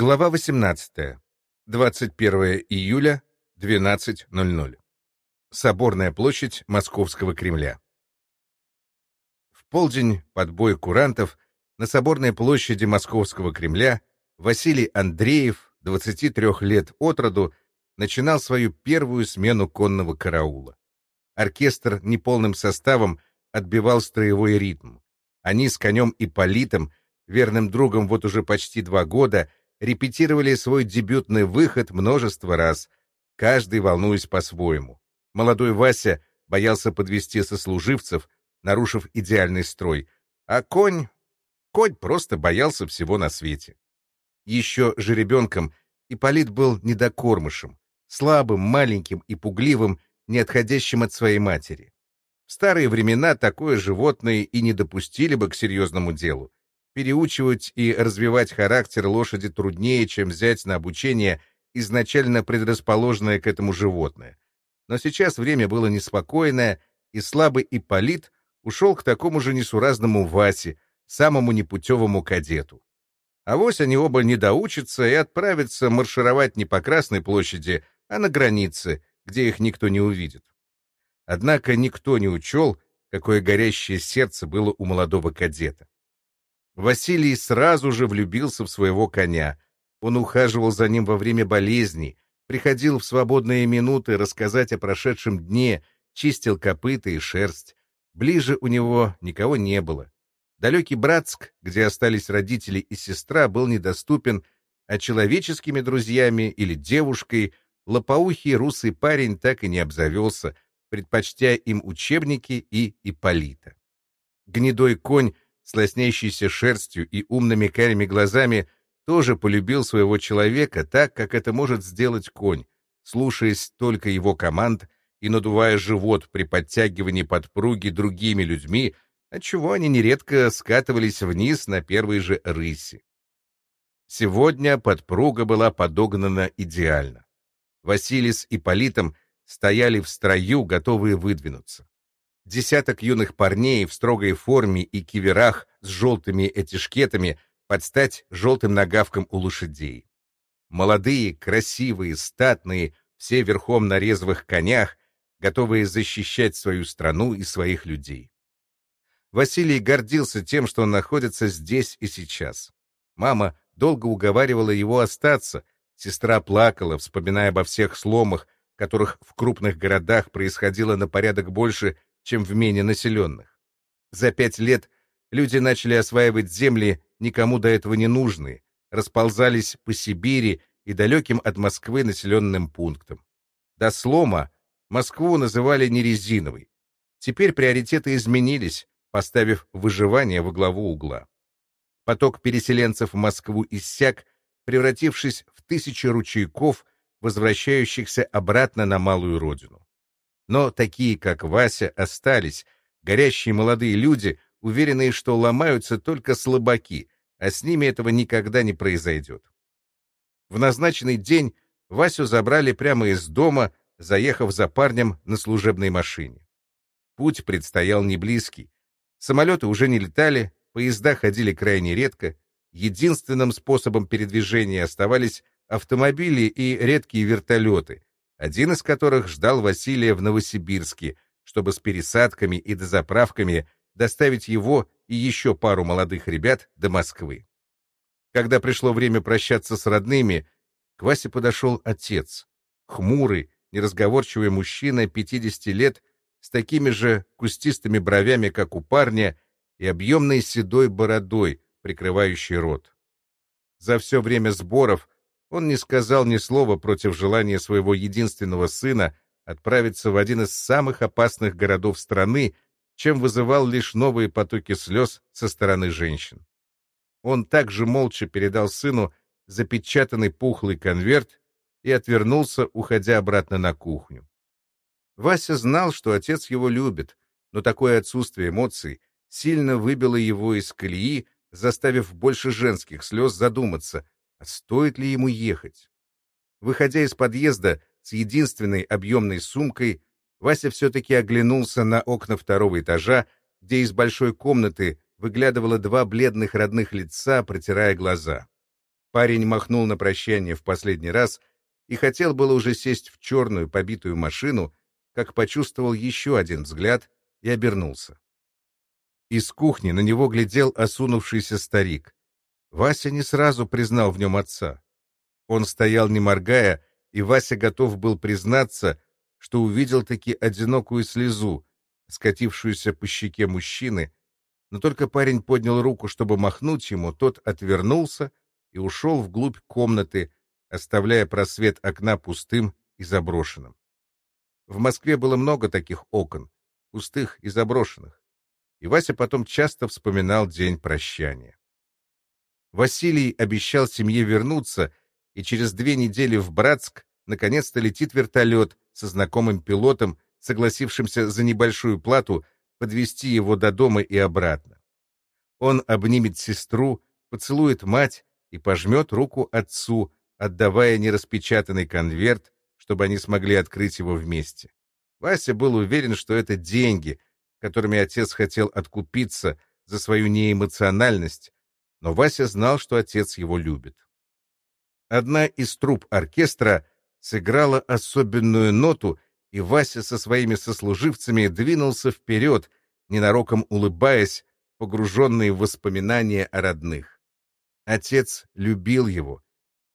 Глава 18. 21 июля, 12.00. Соборная площадь Московского Кремля. В полдень под бой курантов на Соборной площади Московского Кремля Василий Андреев, 23 лет от роду, начинал свою первую смену конного караула. Оркестр неполным составом отбивал строевой ритм. Они с конем Ипполитом, верным другом вот уже почти два года, репетировали свой дебютный выход множество раз, каждый волнуясь по-своему. Молодой Вася боялся подвести сослуживцев, нарушив идеальный строй, а конь... Конь просто боялся всего на свете. Еще жеребенком Ипполит был недокормышем, слабым, маленьким и пугливым, не отходящим от своей матери. В старые времена такое животное и не допустили бы к серьезному делу. Переучивать и развивать характер лошади труднее, чем взять на обучение изначально предрасположенное к этому животное. Но сейчас время было неспокойное, и слабый Ипполит ушел к такому же несуразному Васе, самому непутевому кадету. А вось они оба не доучатся и отправятся маршировать не по Красной площади, а на границе, где их никто не увидит. Однако никто не учел, какое горящее сердце было у молодого кадета. Василий сразу же влюбился в своего коня. Он ухаживал за ним во время болезни, приходил в свободные минуты рассказать о прошедшем дне, чистил копыта и шерсть. Ближе у него никого не было. Далекий Братск, где остались родители и сестра, был недоступен, а человеческими друзьями или девушкой лопоухий русый парень так и не обзавелся, предпочтя им учебники и Ипполита. Гнедой конь с лоснящейся шерстью и умными карими глазами, тоже полюбил своего человека так, как это может сделать конь, слушаясь только его команд и надувая живот при подтягивании подпруги другими людьми, отчего они нередко скатывались вниз на первой же рыси. Сегодня подпруга была подогнана идеально. Василий с Ипполитом стояли в строю, готовые выдвинуться. Десяток юных парней в строгой форме и киверах с желтыми этишкетами под стать желтым нагавкам у лошадей. Молодые, красивые, статные, все верхом на резвых конях, готовые защищать свою страну и своих людей. Василий гордился тем, что он находится здесь и сейчас. Мама долго уговаривала его остаться, сестра плакала, вспоминая обо всех сломах, которых в крупных городах происходило на порядок больше, чем в менее населенных. За пять лет люди начали осваивать земли, никому до этого не нужные, расползались по Сибири и далеким от Москвы населенным пунктам. До слома Москву называли не резиновой. Теперь приоритеты изменились, поставив выживание во главу угла. Поток переселенцев в Москву иссяк, превратившись в тысячи ручейков, возвращающихся обратно на малую родину. Но такие, как Вася, остались, горящие молодые люди, уверенные, что ломаются только слабаки, а с ними этого никогда не произойдет. В назначенный день Васю забрали прямо из дома, заехав за парнем на служебной машине. Путь предстоял не близкий. Самолеты уже не летали, поезда ходили крайне редко. Единственным способом передвижения оставались автомобили и редкие вертолеты, один из которых ждал Василия в Новосибирске, чтобы с пересадками и дозаправками доставить его и еще пару молодых ребят до Москвы. Когда пришло время прощаться с родными, к Васе подошел отец, хмурый, неразговорчивый мужчина 50 лет с такими же кустистыми бровями, как у парня, и объемной седой бородой, прикрывающей рот. За все время сборов он не сказал ни слова против желания своего единственного сына отправиться в один из самых опасных городов страны, чем вызывал лишь новые потоки слез со стороны женщин. Он также молча передал сыну запечатанный пухлый конверт и отвернулся, уходя обратно на кухню. Вася знал, что отец его любит, но такое отсутствие эмоций сильно выбило его из колеи, заставив больше женских слез задуматься, а стоит ли ему ехать? Выходя из подъезда с единственной объемной сумкой, Вася все-таки оглянулся на окна второго этажа, где из большой комнаты выглядывало два бледных родных лица, протирая глаза. Парень махнул на прощание в последний раз и хотел было уже сесть в черную побитую машину, как почувствовал еще один взгляд и обернулся. Из кухни на него глядел осунувшийся старик. Вася не сразу признал в нем отца. Он стоял, не моргая, и Вася готов был признаться, что увидел таки одинокую слезу, скатившуюся по щеке мужчины, но только парень поднял руку, чтобы махнуть ему, тот отвернулся и ушел вглубь комнаты, оставляя просвет окна пустым и заброшенным. В Москве было много таких окон, пустых и заброшенных, и Вася потом часто вспоминал день прощания. Василий обещал семье вернуться, и через две недели в Братск наконец-то летит вертолет со знакомым пилотом, согласившимся за небольшую плату подвести его до дома и обратно. Он обнимет сестру, поцелует мать и пожмет руку отцу, отдавая нераспечатанный конверт, чтобы они смогли открыть его вместе. Вася был уверен, что это деньги, которыми отец хотел откупиться за свою неэмоциональность, но Вася знал, что отец его любит. Одна из труб оркестра сыграла особенную ноту, и Вася со своими сослуживцами двинулся вперед, ненароком улыбаясь, погруженный в воспоминания о родных. Отец любил его,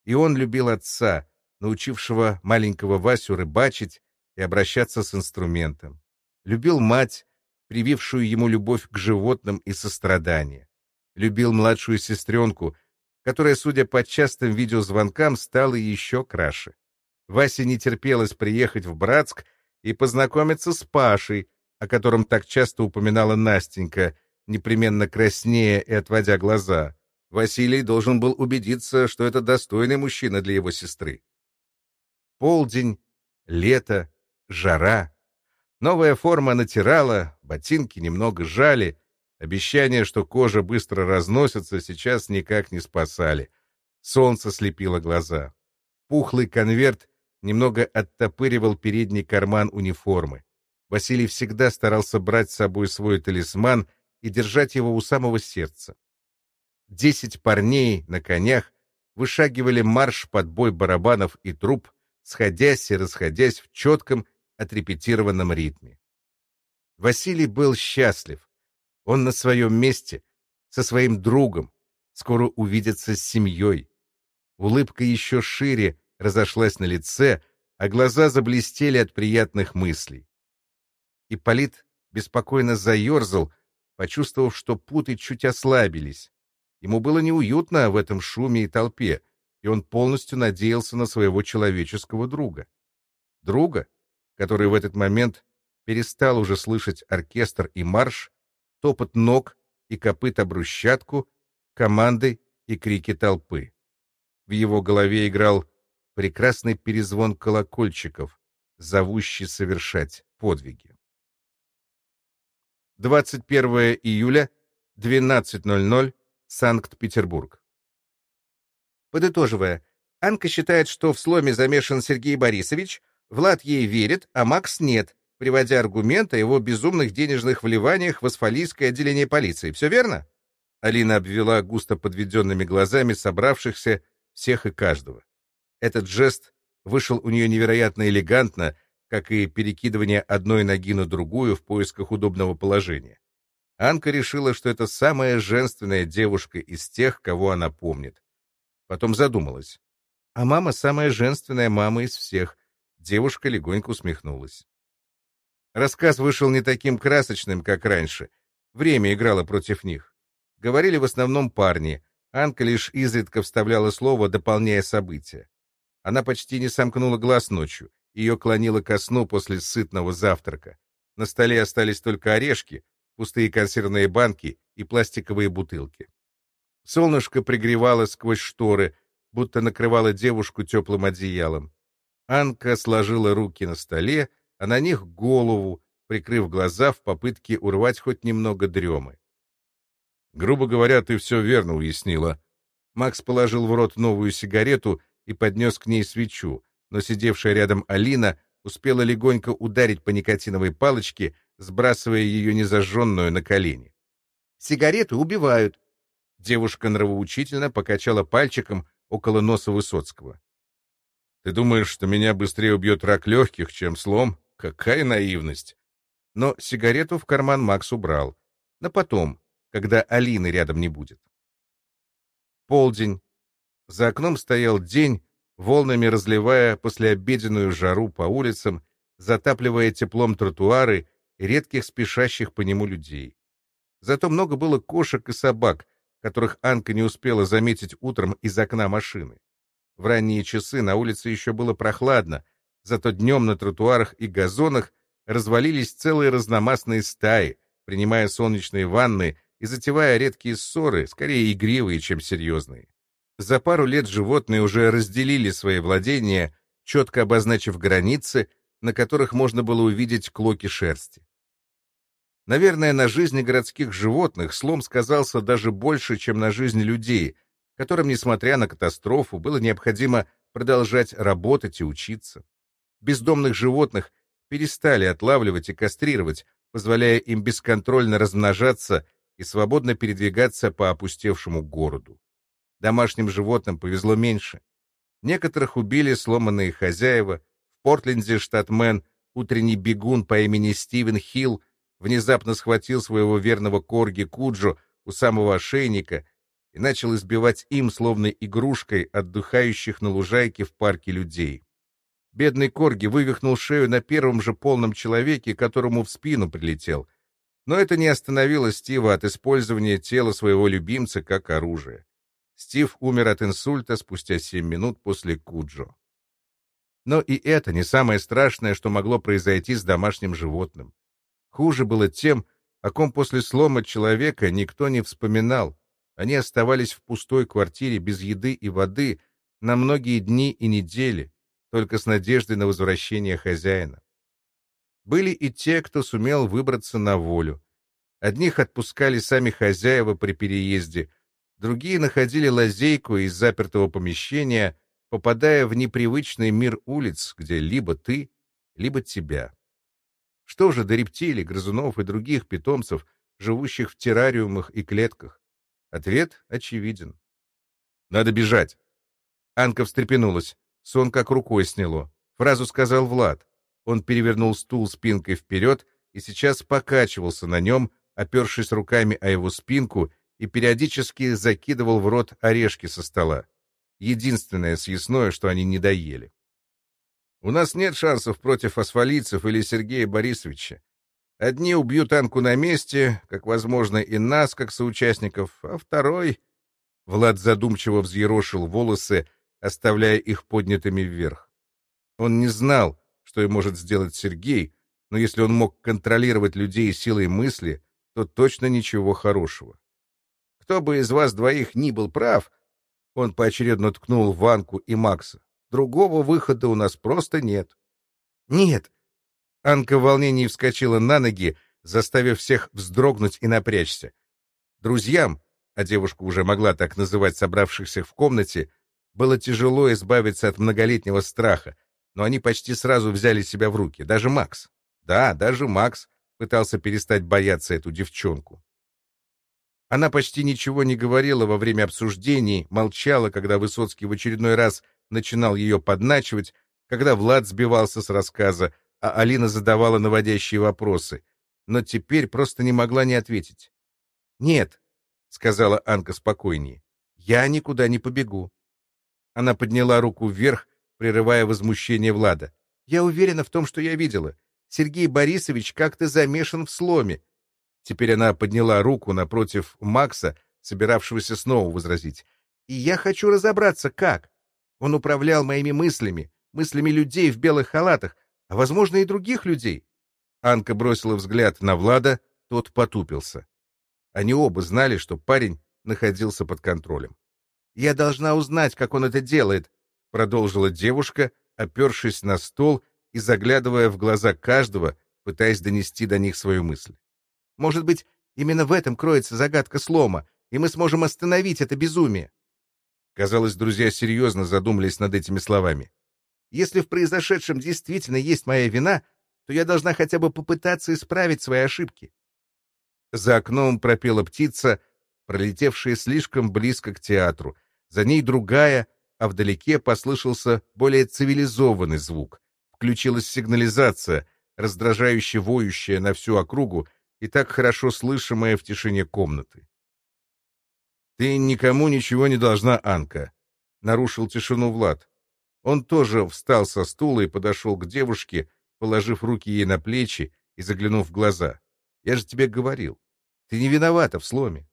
и он любил отца, научившего маленького Васю рыбачить и обращаться с инструментом. Любил мать, привившую ему любовь к животным и сострадание. Любил младшую сестренку, которая, судя по частым видеозвонкам, стала еще краше. Васе не терпелось приехать в Братск и познакомиться с Пашей, о котором так часто упоминала Настенька, непременно краснея и отводя глаза. Василий должен был убедиться, что это достойный мужчина для его сестры. Полдень, лето, жара. Новая форма натирала, ботинки немного жали. Обещание, что кожа быстро разносится, сейчас никак не спасали. Солнце слепило глаза. Пухлый конверт немного оттопыривал передний карман униформы. Василий всегда старался брать с собой свой талисман и держать его у самого сердца. Десять парней на конях вышагивали марш под бой барабанов и труб, сходясь и расходясь в четком, отрепетированном ритме. Василий был счастлив. Он на своем месте, со своим другом, скоро увидится с семьей. Улыбка еще шире разошлась на лице, а глаза заблестели от приятных мыслей. Ипполит беспокойно заерзал, почувствовав, что путы чуть ослабились. Ему было неуютно в этом шуме и толпе, и он полностью надеялся на своего человеческого друга. Друга, который в этот момент перестал уже слышать оркестр и марш, топот ног и копыт об брусчатку, команды и крики толпы. В его голове играл прекрасный перезвон колокольчиков, зовущий совершать подвиги. 21 июля, 12.00, Санкт-Петербург. Подытоживая, Анка считает, что в сломе замешан Сергей Борисович, Влад ей верит, а Макс нет, приводя аргумент о его безумных денежных вливаниях в асфалийское отделение полиции. Все верно? Алина обвела густо подведенными глазами собравшихся всех и каждого. Этот жест вышел у нее невероятно элегантно, как и перекидывание одной ноги на другую в поисках удобного положения. Анка решила, что это самая женственная девушка из тех, кого она помнит. Потом задумалась. А мама самая женственная мама из всех. Девушка легонько усмехнулась. Рассказ вышел не таким красочным, как раньше. Время играло против них. Говорили в основном парни. Анка лишь изредка вставляла слово, дополняя события. Она почти не сомкнула глаз ночью. Ее клонило ко сну после сытного завтрака. На столе остались только орешки, пустые консервные банки и пластиковые бутылки. Солнышко пригревало сквозь шторы, будто накрывало девушку теплым одеялом. Анка сложила руки на столе, а на них голову, прикрыв глаза в попытке урвать хоть немного дремы. «Грубо говоря, ты все верно уяснила». Макс положил в рот новую сигарету и поднес к ней свечу, но сидевшая рядом Алина успела легонько ударить по никотиновой палочке, сбрасывая ее незажженную на колени. «Сигареты убивают!» Девушка нравоучительно покачала пальчиком около носа Высоцкого. «Ты думаешь, что меня быстрее убьет рак легких, чем слом? Какая наивность!» Но сигарету в карман Макс убрал. На потом, когда Алины рядом не будет. Полдень. За окном стоял день, волнами разливая послеобеденную жару по улицам, затапливая теплом тротуары и редких спешащих по нему людей. Зато много было кошек и собак, которых Анка не успела заметить утром из окна машины. В ранние часы на улице еще было прохладно, зато днем на тротуарах и газонах развалились целые разномастные стаи, принимая солнечные ванны и затевая редкие ссоры, скорее игривые, чем серьезные. За пару лет животные уже разделили свои владения, четко обозначив границы, на которых можно было увидеть клоки шерсти. Наверное, на жизни городских животных слом сказался даже больше, чем на жизни людей, которым, несмотря на катастрофу, было необходимо продолжать работать и учиться. Бездомных животных перестали отлавливать и кастрировать, позволяя им бесконтрольно размножаться и свободно передвигаться по опустевшему городу. Домашним животным повезло меньше. Некоторых убили сломанные хозяева. В Портленде штат Мэн утренний бегун по имени Стивен Хилл внезапно схватил своего верного корги Куджо у самого ошейника и начал избивать им, словно игрушкой, отдыхающих на лужайке в парке людей. Бедный корги вывихнул шею на первом же полном человеке, которому в спину прилетел. Но это не остановило Стива от использования тела своего любимца как оружия. Стив умер от инсульта спустя семь минут после Куджо. Но и это не самое страшное, что могло произойти с домашним животным. Хуже было тем, о ком после слома человека никто не вспоминал. Они оставались в пустой квартире без еды и воды на многие дни и недели, только с надеждой на возвращение хозяина. Были и те, кто сумел выбраться на волю. Одних отпускали сами хозяева при переезде, другие находили лазейку из запертого помещения, попадая в непривычный мир улиц, где либо ты, либо тебя. Что же до рептилий, грызунов и других питомцев, живущих в террариумах и клетках? Ответ очевиден. Надо бежать. Анка встрепенулась. Сон как рукой сняло. Фразу сказал Влад. Он перевернул стул спинкой вперед и сейчас покачивался на нем, опершись руками о его спинку и периодически закидывал в рот орешки со стола. Единственное съестное, что они не доели. У нас нет шансов против асфалийцев или Сергея Борисовича. Одни убьют Анку на месте, как, возможно, и нас, как соучастников, а второй... Влад задумчиво взъерошил волосы, оставляя их поднятыми вверх. Он не знал, что и может сделать Сергей, но если он мог контролировать людей силой мысли, то точно ничего хорошего. Кто бы из вас двоих ни был прав, он поочередно ткнул Ванку и Макса. Другого выхода у нас просто нет. Нет. Анка в волнении вскочила на ноги, заставив всех вздрогнуть и напрячься. Друзьям, а девушка уже могла так называть собравшихся в комнате, было тяжело избавиться от многолетнего страха, но они почти сразу взяли себя в руки, даже Макс. Да, даже Макс пытался перестать бояться эту девчонку. Она почти ничего не говорила во время обсуждений, молчала, когда Высоцкий в очередной раз начинал ее подначивать, когда Влад сбивался с рассказа, а Алина задавала наводящие вопросы, но теперь просто не могла не ответить. «Нет», — сказала Анка спокойнее, — «я никуда не побегу». Она подняла руку вверх, прерывая возмущение Влада. «Я уверена в том, что я видела. Сергей Борисович как-то замешан в сломе». Теперь она подняла руку напротив Макса, собиравшегося снова возразить. «И я хочу разобраться, как. Он управлял моими мыслями, мыслями людей в белых халатах, а, возможно, и других людей. Анка бросила взгляд на Влада, тот потупился. Они оба знали, что парень находился под контролем. «Я должна узнать, как он это делает», — продолжила девушка, опершись на стол и заглядывая в глаза каждого, пытаясь донести до них свою мысль. «Может быть, именно в этом кроется загадка слома, и мы сможем остановить это безумие». Казалось, друзья серьезно задумались над этими словами. «Если в произошедшем действительно есть моя вина, то я должна хотя бы попытаться исправить свои ошибки». За окном пропела птица, пролетевшая слишком близко к театру. За ней другая, а вдалеке послышался более цивилизованный звук. Включилась сигнализация, раздражающе воющая на всю округу и так хорошо слышимая в тишине комнаты. «Ты никому ничего не должна, Анка», — нарушил тишину Влад. Он тоже встал со стула и подошел к девушке, положив руки ей на плечи и заглянув в глаза. «Я же тебе говорил, ты не виновата в сломе».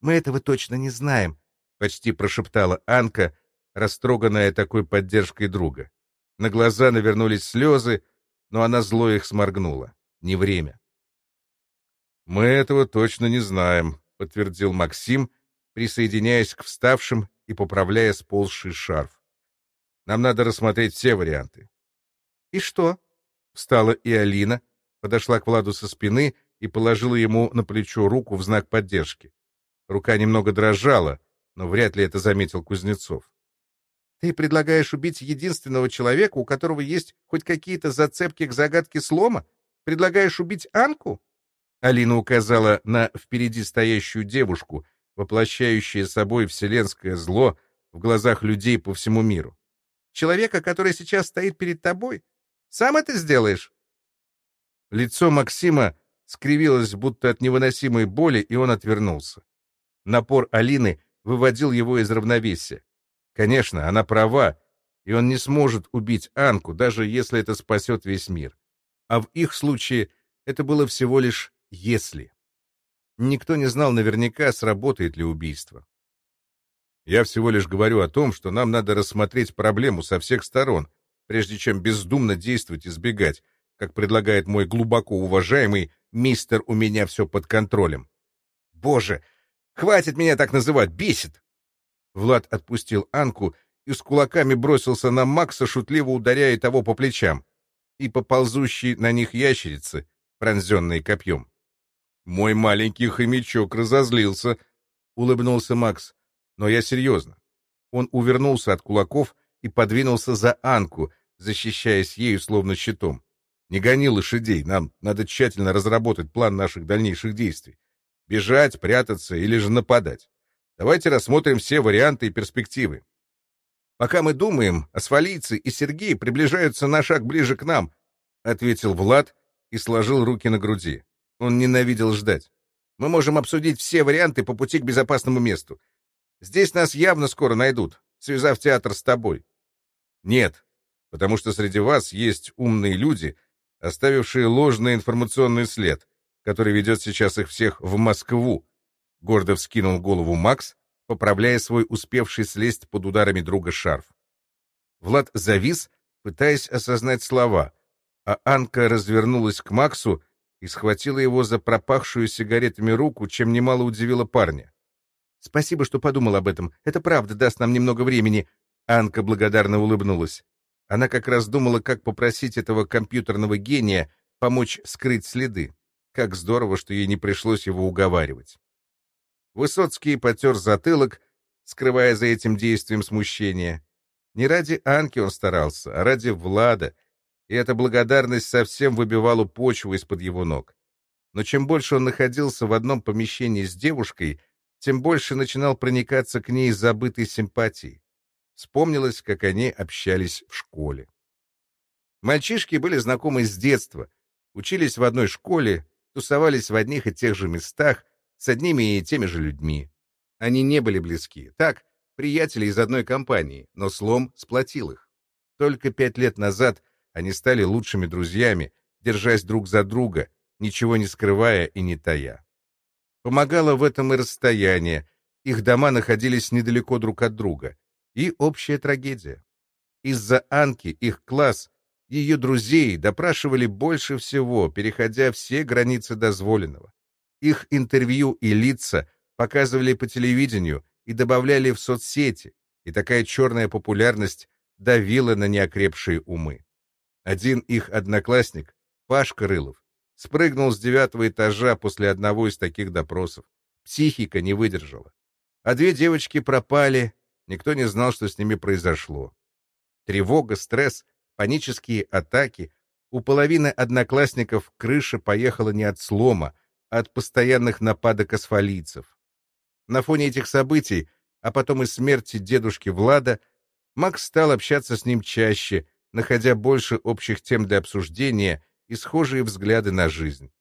«Мы этого точно не знаем», — почти прошептала Анка, растроганная такой поддержкой друга. На глаза навернулись слезы, но она зло их сморгнула. Не время. «Мы этого точно не знаем», — подтвердил Максим, присоединяясь к вставшим и поправляя сползший шарф. «Нам надо рассмотреть все варианты». «И что?» — встала и Алина, подошла к Владу со спины и положила ему на плечо руку в знак поддержки. Рука немного дрожала, но вряд ли это заметил Кузнецов. «Ты предлагаешь убить единственного человека, у которого есть хоть какие-то зацепки к загадке слома? Предлагаешь убить Анку?» Алина указала на впереди стоящую девушку, воплощающую собой вселенское зло в глазах людей по всему миру. «Человека, который сейчас стоит перед тобой? Сам это сделаешь?» Лицо Максима скривилось будто от невыносимой боли, и он отвернулся. Напор Алины выводил его из равновесия. Конечно, она права, и он не сможет убить Анку, даже если это спасет весь мир. А в их случае это было всего лишь «если». Никто не знал наверняка, сработает ли убийство. Я всего лишь говорю о том, что нам надо рассмотреть проблему со всех сторон, прежде чем бездумно действовать и сбегать, как предлагает мой глубоко уважаемый мистер «У меня все под контролем». Боже, хватит меня так называть, бесит! Влад отпустил Анку и с кулаками бросился на Макса, шутливо ударяя того по плечам, и по ползущей на них ящерицы, пронзенные копьем. «Мой маленький хомячок разозлился», — улыбнулся Макс. «Но я серьезно». Он увернулся от кулаков и подвинулся за Анку, защищаясь ею словно щитом. «Не гони лошадей, нам надо тщательно разработать план наших дальнейших действий. Бежать, прятаться или же нападать. Давайте рассмотрим все варианты и перспективы. Пока мы думаем, асфалийцы и Сергей приближаются на шаг ближе к нам, — ответил Влад и сложил руки на груди. Он ненавидел ждать. Мы можем обсудить все варианты по пути к безопасному месту. Здесь нас явно скоро найдут, связав театр с тобой. Нет, потому что среди вас есть умные люди, оставившие ложный информационный след, который ведет сейчас их всех в Москву, Гордо вскинул голову Макс, поправляя свой успевший слезть под ударами друга шарф. Влад завис, пытаясь осознать слова, а Анка развернулась к Максу и схватила его за пропахшую сигаретами руку, чем немало удивила парня. «Спасибо, что подумал об этом. Это правда даст нам немного времени». Анка благодарно улыбнулась. Она как раз думала, как попросить этого компьютерного гения помочь скрыть следы. Как здорово, что ей не пришлось его уговаривать. Высоцкий потер затылок, скрывая за этим действием смущение. Не ради Анки он старался, а ради Влада, и эта благодарность совсем выбивала почву из-под его ног. Но чем больше он находился в одном помещении с девушкой, тем больше начинал проникаться к ней забытой симпатией. Вспомнилось, как они общались в школе. Мальчишки были знакомы с детства, учились в одной школе, тусовались в одних и тех же местах, с одними и теми же людьми. Они не были близки. Так, приятели из одной компании, но слом сплотил их. Только пять лет назад они стали лучшими друзьями, держась друг за друга, ничего не скрывая и не тая. Помогало в этом и расстояние, их дома находились недалеко друг от друга, и общая трагедия. Из-за Анки их класс, ее друзей допрашивали больше всего, переходя все границы дозволенного. Их интервью и лица показывали по телевидению и добавляли в соцсети, и такая черная популярность давила на неокрепшие умы. Один их одноклассник, Паш Крылов, спрыгнул с девятого этажа после одного из таких допросов. Психика не выдержала. А две девочки пропали, никто не знал, что с ними произошло. Тревога, стресс, панические атаки. У половины одноклассников крыша поехала не от слома, от постоянных нападок асфалийцев. На фоне этих событий, а потом и смерти дедушки Влада, Макс стал общаться с ним чаще, находя больше общих тем для обсуждения и схожие взгляды на жизнь.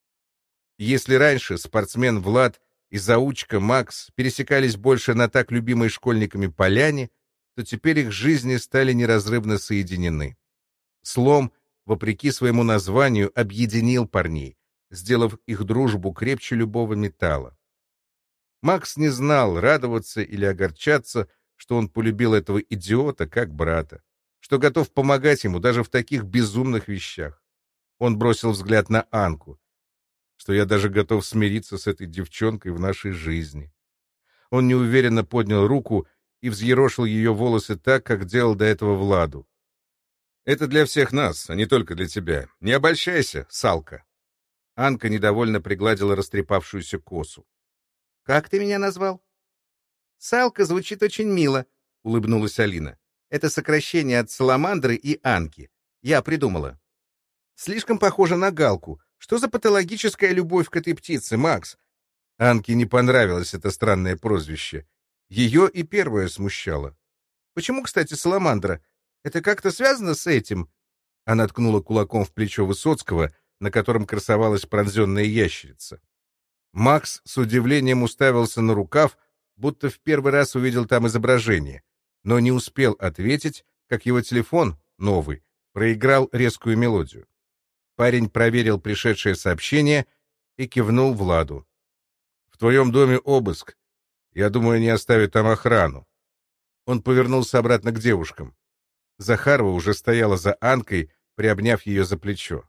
Если раньше спортсмен Влад и заучка Макс пересекались больше на так любимой школьниками поляне, то теперь их жизни стали неразрывно соединены. Слом, вопреки своему названию, объединил парней, сделав их дружбу крепче любого металла. Макс не знал, радоваться или огорчаться, что он полюбил этого идиота как брата, что готов помогать ему даже в таких безумных вещах. Он бросил взгляд на Анку, что я даже готов смириться с этой девчонкой в нашей жизни. Он неуверенно поднял руку и взъерошил ее волосы так, как делал до этого Владу. «Это для всех нас, а не только для тебя. Не обольщайся, Салка!» Анка недовольно пригладила растрепавшуюся косу. «Как ты меня назвал?» «Салка звучит очень мило», — улыбнулась Алина. «Это сокращение от Саламандры и Анки. Я придумала». «Слишком похоже на Галку. Что за патологическая любовь к этой птице, Макс?» Анке не понравилось это странное прозвище. Ее и первое смущало. «Почему, кстати, Саламандра? Это как-то связано с этим?» Она ткнула кулаком в плечо Высоцкого, на котором красовалась пронзенная ящерица. Макс с удивлением уставился на рукав, будто в первый раз увидел там изображение, но не успел ответить, как его телефон, новый, проиграл резкую мелодию. Парень проверил пришедшее сообщение и кивнул Владу. «В твоем доме обыск. Я думаю, не оставят там охрану. Он повернулся обратно к девушкам. Захарова уже стояла за Анкой, приобняв ее за плечо.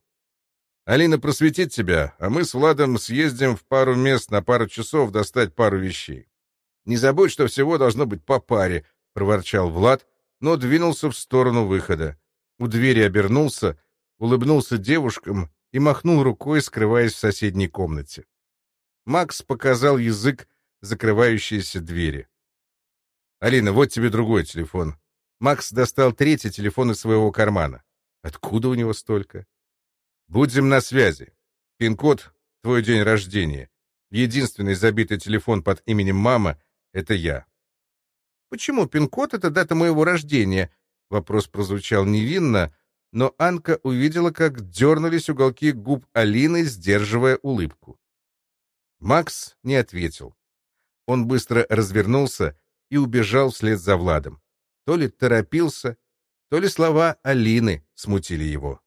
«Алина просветит тебя, а мы с Владом съездим в пару мест на пару часов достать пару вещей. Не забудь, что всего должно быть по паре», — проворчал Влад, но двинулся в сторону выхода. У двери обернулся, улыбнулся девушкам и махнул рукой, скрываясь в соседней комнате. Макс показал язык закрывающиеся двери. «Алина, вот тебе другой телефон». Макс достал третий телефон из своего кармана. Откуда у него столько? «Будем на связи. Пин-код — твой день рождения. Единственный забитый телефон под именем мама — это я». «Почему пин-код — это дата моего рождения?» Вопрос прозвучал невинно, но Анка увидела, как дернулись уголки губ Алины, сдерживая улыбку. Макс не ответил. Он быстро развернулся и убежал вслед за Владом. То ли торопился, то ли слова Алины смутили его.